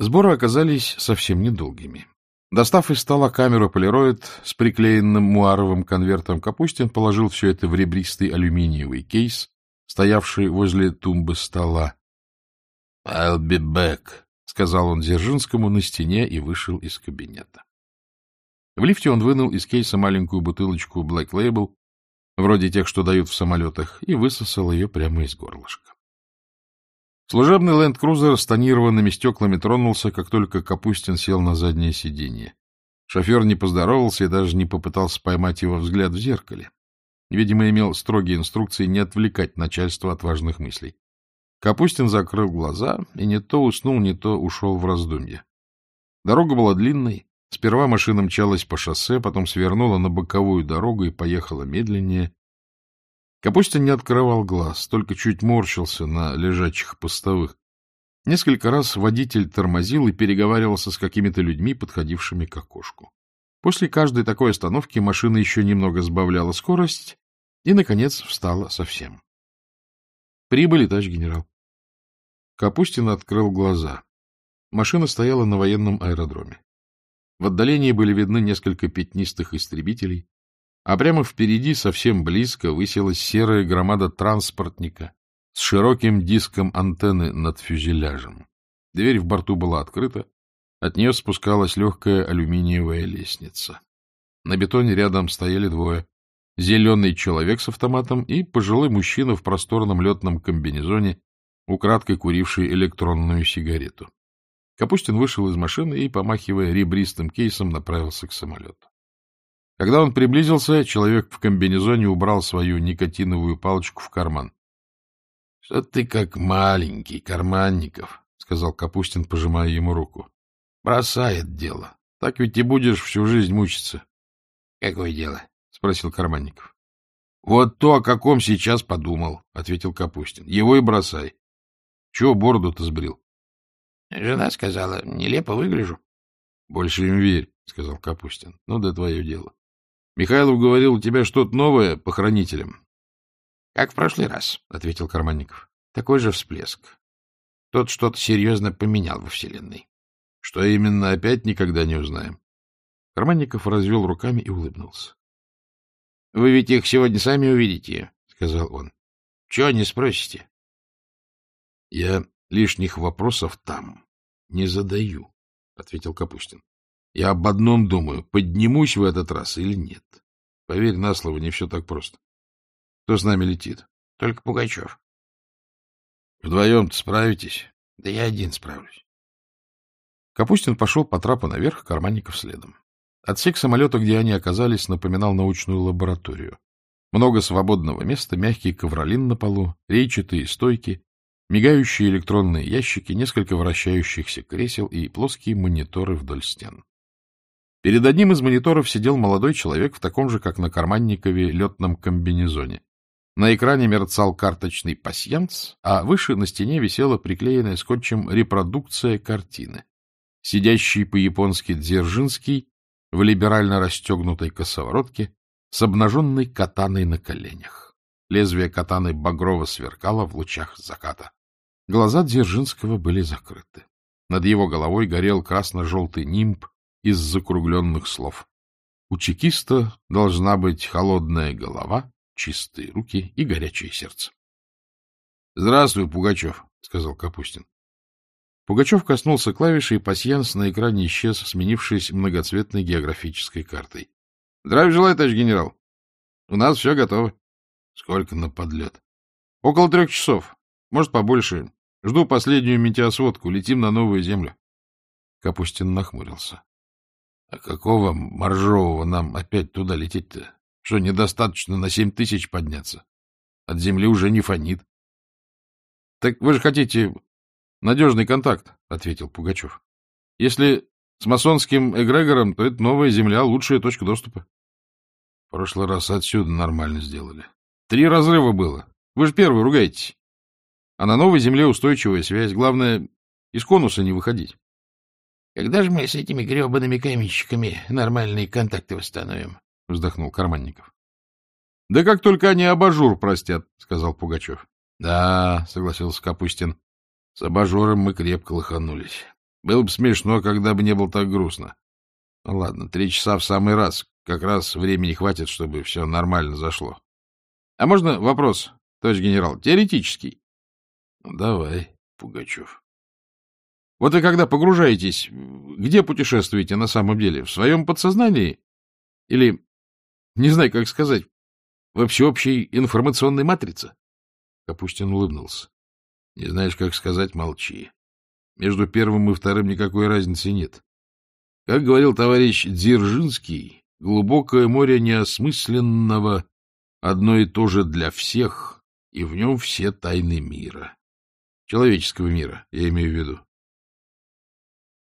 Сборы оказались совсем недолгими. Достав из стола камеру полироид с приклеенным муаровым конвертом, Капустин положил все это в ребристый алюминиевый кейс, стоявший возле тумбы стола. — I'll be back, — сказал он Дзержинскому на стене и вышел из кабинета. В лифте он вынул из кейса маленькую бутылочку Black Label, вроде тех, что дают в самолетах, и высосал ее прямо из горлышка. Служебный ленд-крузер с тонированными стеклами тронулся, как только Капустин сел на заднее сиденье. Шофер не поздоровался и даже не попытался поймать его взгляд в зеркале. Видимо, имел строгие инструкции не отвлекать начальство от важных мыслей. Капустин закрыл глаза и не то уснул, не то ушел в раздумье. Дорога была длинной. Сперва машина мчалась по шоссе, потом свернула на боковую дорогу и поехала медленнее, Капустин не открывал глаз, только чуть морщился на лежачих постовых. Несколько раз водитель тормозил и переговаривался с какими-то людьми, подходившими к окошку. После каждой такой остановки машина еще немного сбавляла скорость и, наконец, встала совсем. Прибыли, товарищ генерал. Капустин открыл глаза. Машина стояла на военном аэродроме. В отдалении были видны несколько пятнистых истребителей, а прямо впереди, совсем близко, высилась серая громада транспортника с широким диском антенны над фюзеляжем. Дверь в борту была открыта, от нее спускалась легкая алюминиевая лестница. На бетоне рядом стояли двое. Зеленый человек с автоматом и пожилой мужчина в просторном летном комбинезоне, украдкой куривший электронную сигарету. Капустин вышел из машины и, помахивая ребристым кейсом, направился к самолету. Когда он приблизился, человек в комбинезоне убрал свою никотиновую палочку в карман. — Что ты как маленький, Карманников, — сказал Капустин, пожимая ему руку. — Бросает дело. Так ведь и будешь всю жизнь мучиться. — Какое дело? — спросил Карманников. — Вот то, о каком сейчас подумал, — ответил Капустин. — Его и бросай. Чего бороду-то сбрил? — Жена сказала, нелепо выгляжу. — Больше им верь, — сказал Капустин. — Ну да твое дело. Михайлов говорил, у тебя что-то новое по хранителям. — Как в прошлый раз, — ответил Карманников. — Такой же всплеск. Тот что-то серьезно поменял во Вселенной. Что именно, опять никогда не узнаем. Карманников развел руками и улыбнулся. — Вы ведь их сегодня сами увидите, — сказал он. — Чего не спросите? — Я лишних вопросов там не задаю, — ответил Капустин. Я об одном думаю, поднимусь в этот раз или нет. Поверь на слово, не все так просто. Кто с нами летит? Только Пугачев. Вдвоем-то справитесь? Да я один справлюсь. Капустин пошел по трапу наверх, карманников следом. Отсек самолета, где они оказались, напоминал научную лабораторию. Много свободного места, мягкий ковролин на полу, рейчатые стойки, мигающие электронные ящики, несколько вращающихся кресел и плоские мониторы вдоль стен. Перед одним из мониторов сидел молодой человек в таком же, как на Карманникове, летном комбинезоне. На экране мерцал карточный пасьянс, а выше на стене висела приклеенная скотчем репродукция картины. Сидящий по-японски Дзержинский в либерально расстегнутой косоворотке с обнаженной катаной на коленях. Лезвие катаны багрово сверкало в лучах заката. Глаза Дзержинского были закрыты. Над его головой горел красно-желтый нимб из закругленных слов. У чекиста должна быть холодная голова, чистые руки и горячее сердце. — Здравствуй, Пугачев, — сказал Капустин. Пугачев коснулся клавиши, и пасьянс на экране исчез, сменившись многоцветной географической картой. — Здравия желаю, товарищ генерал. У нас все готово. — Сколько на подлет? — Около трех часов. Может, побольше. Жду последнюю метеосводку. Летим на новую землю. Капустин нахмурился. А какого моржового нам опять туда лететь-то? Что, недостаточно на семь тысяч подняться? От земли уже не фонит. — Так вы же хотите надежный контакт, — ответил Пугачев. — Если с масонским эгрегором, то это новая земля, лучшая точка доступа. В прошлый раз отсюда нормально сделали. Три разрыва было. Вы же первый ругаетесь. А на новой земле устойчивая связь. Главное, из конуса не выходить. Когда же мы с этими гребаными каменщиками нормальные контакты восстановим? — вздохнул Карманников. — Да как только они абажур простят, — сказал Пугачев. — Да, — согласился Капустин, — с абажуром мы крепко лоханулись. Было бы смешно, когда бы не было так грустно. Ну ладно, три часа в самый раз. Как раз времени хватит, чтобы все нормально зашло. А можно вопрос, товарищ генерал, теоретический? Ну, давай, Пугачев. Вот вы когда погружаетесь, где путешествуете на самом деле? В своем подсознании? Или, не знаю, как сказать, во всеобщей информационной матрице? Капустин улыбнулся. Не знаешь, как сказать, молчи. Между первым и вторым никакой разницы нет. Как говорил товарищ Дзержинский, глубокое море неосмысленного одно и то же для всех, и в нем все тайны мира. Человеческого мира, я имею в виду. —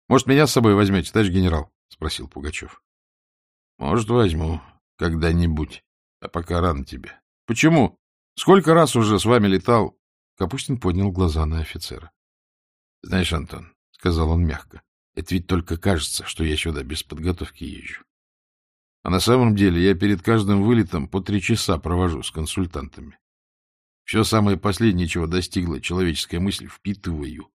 Может, меня с собой возьмете, товарищ генерал? — спросил Пугачев. — Может, возьму когда-нибудь, а пока рано тебе. — Почему? Сколько раз уже с вами летал? Капустин поднял глаза на офицера. — Знаешь, Антон, — сказал он мягко, — это ведь только кажется, что я сюда без подготовки езжу. А на самом деле я перед каждым вылетом по три часа провожу с консультантами. Все самое последнее, чего достигла человеческая мысль, впитываю.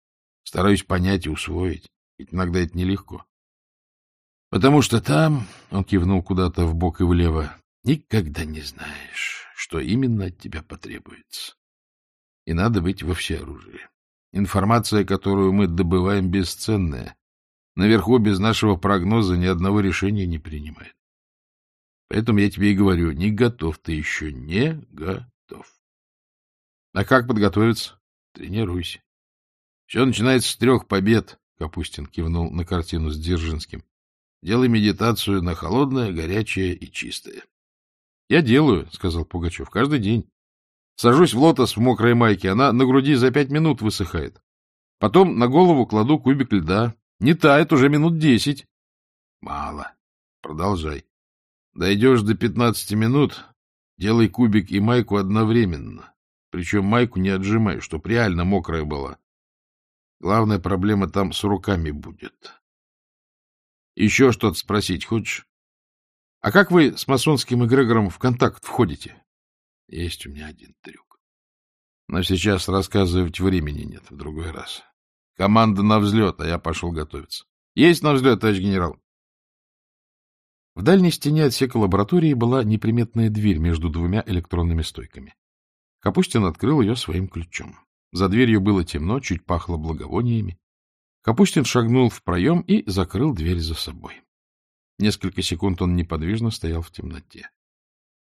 Стараюсь понять и усвоить. Ведь иногда это нелегко. Потому что там, — он кивнул куда-то в бок и влево, — никогда не знаешь, что именно от тебя потребуется. И надо быть во всеоружии. Информация, которую мы добываем, бесценная. Наверху без нашего прогноза ни одного решения не принимает. Поэтому я тебе и говорю, не готов ты еще, не готов. А как подготовиться? Тренируйся. Все начинается с трех побед. Капустин кивнул на картину с Дзержинским. Делай медитацию на холодное, горячее и чистое. — Я делаю, — сказал Пугачев, — каждый день. Сажусь в лотос в мокрой майке, она на груди за пять минут высыхает. Потом на голову кладу кубик льда. Не тает уже минут десять. — Мало. Продолжай. Дойдешь до пятнадцати минут, делай кубик и майку одновременно. Причем майку не отжимай, чтоб реально мокрая была. Главная проблема там с руками будет. Еще что-то спросить хочешь? А как вы с масонским эгрегором в контакт входите? Есть у меня один трюк. Но сейчас рассказывать времени нет, в другой раз. Команда на взлет, а я пошел готовиться. Есть на взлет, товарищ генерал. В дальней стене отсека лаборатории была неприметная дверь между двумя электронными стойками. Капустин открыл ее своим ключом. За дверью было темно, чуть пахло благовониями. Капустин шагнул в проем и закрыл дверь за собой. Несколько секунд он неподвижно стоял в темноте.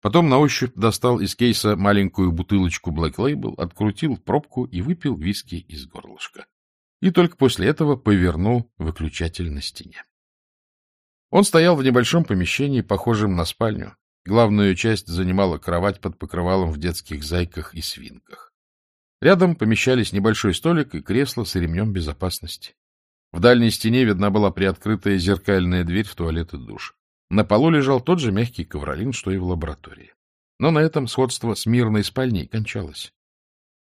Потом на ощупь достал из кейса маленькую бутылочку Black Label, открутил пробку и выпил виски из горлышка. И только после этого повернул выключатель на стене. Он стоял в небольшом помещении, похожем на спальню. Главную часть занимала кровать под покрывалом в детских зайках и свинках. Рядом помещались небольшой столик и кресло с ремнем безопасности. В дальней стене видна была приоткрытая зеркальная дверь в туалет и душ. На полу лежал тот же мягкий ковролин, что и в лаборатории. Но на этом сходство с мирной спальней кончалось.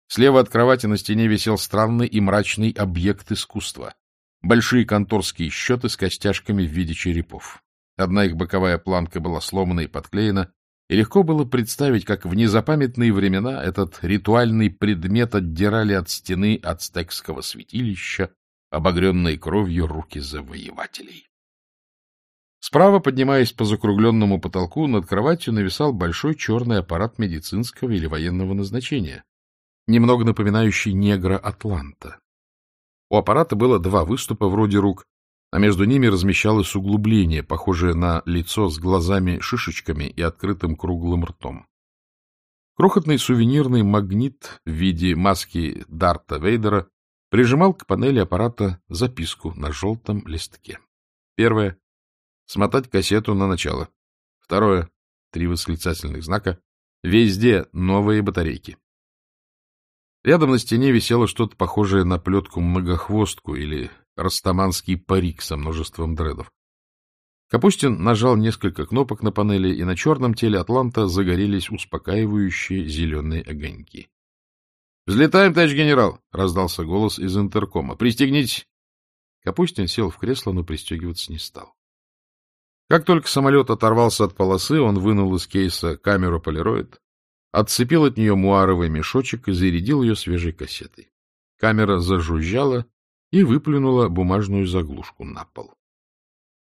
Слева от кровати на стене висел странный и мрачный объект искусства. Большие конторские счеты с костяшками в виде черепов. Одна их боковая планка была сломана и подклеена, и легко было представить, как в незапамятные времена этот ритуальный предмет отдирали от стены ацтекского святилища, обогренные кровью руки завоевателей. Справа, поднимаясь по закругленному потолку, над кроватью нависал большой черный аппарат медицинского или военного назначения, немного напоминающий негра Атланта. У аппарата было два выступа вроде рук, а между ними размещалось углубление, похожее на лицо с глазами-шишечками и открытым круглым ртом. Крохотный сувенирный магнит в виде маски Дарта Вейдера прижимал к панели аппарата записку на желтом листке. Первое — смотать кассету на начало. Второе — три восклицательных знака. Везде новые батарейки. Рядом на стене висело что-то похожее на плетку-многохвостку или растаманский парик со множеством дредов. Капустин нажал несколько кнопок на панели, и на черном теле Атланта загорелись успокаивающие зеленые огоньки. — Взлетаем, товарищ генерал! — раздался голос из интеркома. — Пристегнитесь! Капустин сел в кресло, но пристегиваться не стал. Как только самолет оторвался от полосы, он вынул из кейса камеру полироид, отцепил от нее муаровый мешочек и зарядил ее свежей кассетой. Камера зажужжала, и выплюнула бумажную заглушку на пол.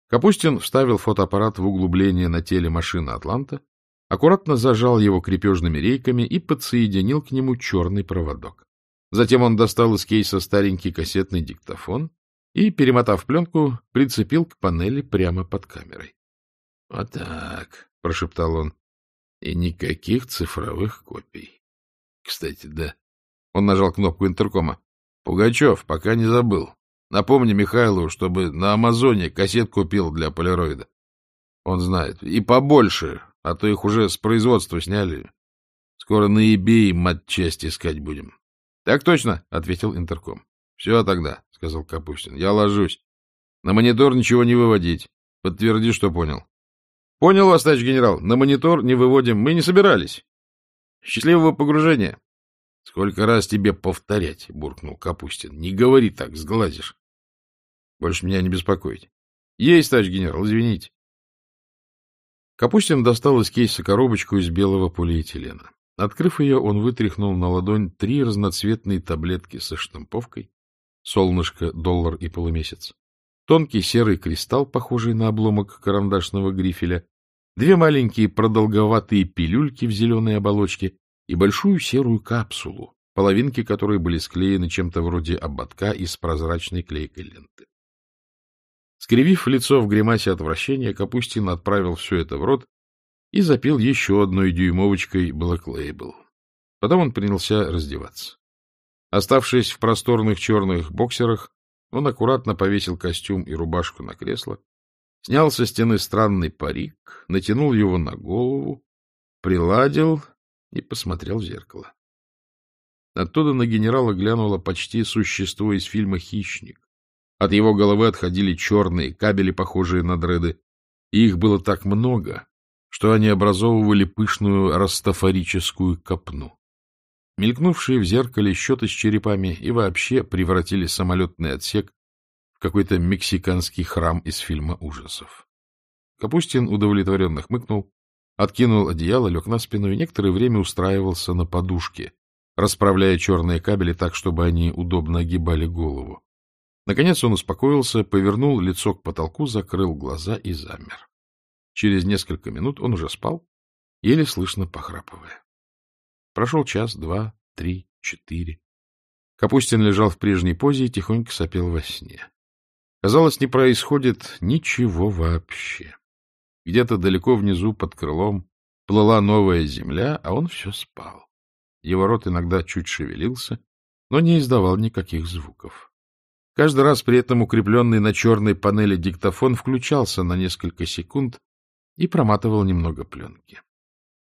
Капустин вставил фотоаппарат в углубление на теле машины «Атланта», аккуратно зажал его крепежными рейками и подсоединил к нему черный проводок. Затем он достал из кейса старенький кассетный диктофон и, перемотав пленку, прицепил к панели прямо под камерой. — Вот так, — прошептал он, — и никаких цифровых копий. Кстати, да. Он нажал кнопку интеркома. — Пугачев, пока не забыл. Напомни Михайлову, чтобы на Амазоне кассет купил для полироида. Он знает. И побольше, а то их уже с производства сняли. Скоро на eBay матчасть искать будем. — Так точно, — ответил интерком. — Все тогда, — сказал Капустин. — Я ложусь. На монитор ничего не выводить. Подтверди, что понял. — Понял вас, товарищ генерал. На монитор не выводим. Мы не собирались. Счастливого погружения. — Сколько раз тебе повторять, — буркнул Капустин. — Не говори так, сглазишь. Больше меня не беспокоить. — Есть, товарищ генерал, извините. Капустин достал из кейса коробочку из белого полиэтилена. Открыв ее, он вытряхнул на ладонь три разноцветные таблетки со штамповкой, солнышко, доллар и полумесяц, тонкий серый кристалл, похожий на обломок карандашного грифеля, две маленькие продолговатые пилюльки в зеленой оболочке и большую серую капсулу, половинки которой были склеены чем-то вроде ободка из прозрачной клейкой ленты. Скривив лицо в гримасе отвращения, Капустин отправил все это в рот и запил еще одной дюймовочкой Black Label. Потом он принялся раздеваться. Оставшись в просторных черных боксерах, он аккуратно повесил костюм и рубашку на кресло, снял со стены странный парик, натянул его на голову, приладил и посмотрел в зеркало. Оттуда на генерала глянуло почти существо из фильма «Хищник». От его головы отходили черные кабели, похожие на дреды, и их было так много, что они образовывали пышную растафарическую копну. Мелькнувшие в зеркале счеты с черепами и вообще превратили самолетный отсек в какой-то мексиканский храм из фильма ужасов. Капустин удовлетворенно хмыкнул, откинул одеяло, лег на спину и некоторое время устраивался на подушке, расправляя черные кабели так, чтобы они удобно огибали голову. Наконец он успокоился, повернул лицо к потолку, закрыл глаза и замер. Через несколько минут он уже спал, еле слышно похрапывая. Прошел час, два, три, четыре. Капустин лежал в прежней позе и тихонько сопел во сне. Казалось, не происходит ничего вообще. Где-то далеко внизу, под крылом, плыла новая земля, а он все спал. Его рот иногда чуть шевелился, но не издавал никаких звуков. Каждый раз при этом укрепленный на черной панели диктофон включался на несколько секунд и проматывал немного пленки.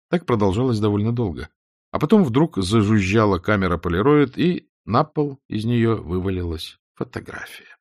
Так продолжалось довольно долго. А потом вдруг зажужжала камера полироид, и на пол из нее вывалилась фотография.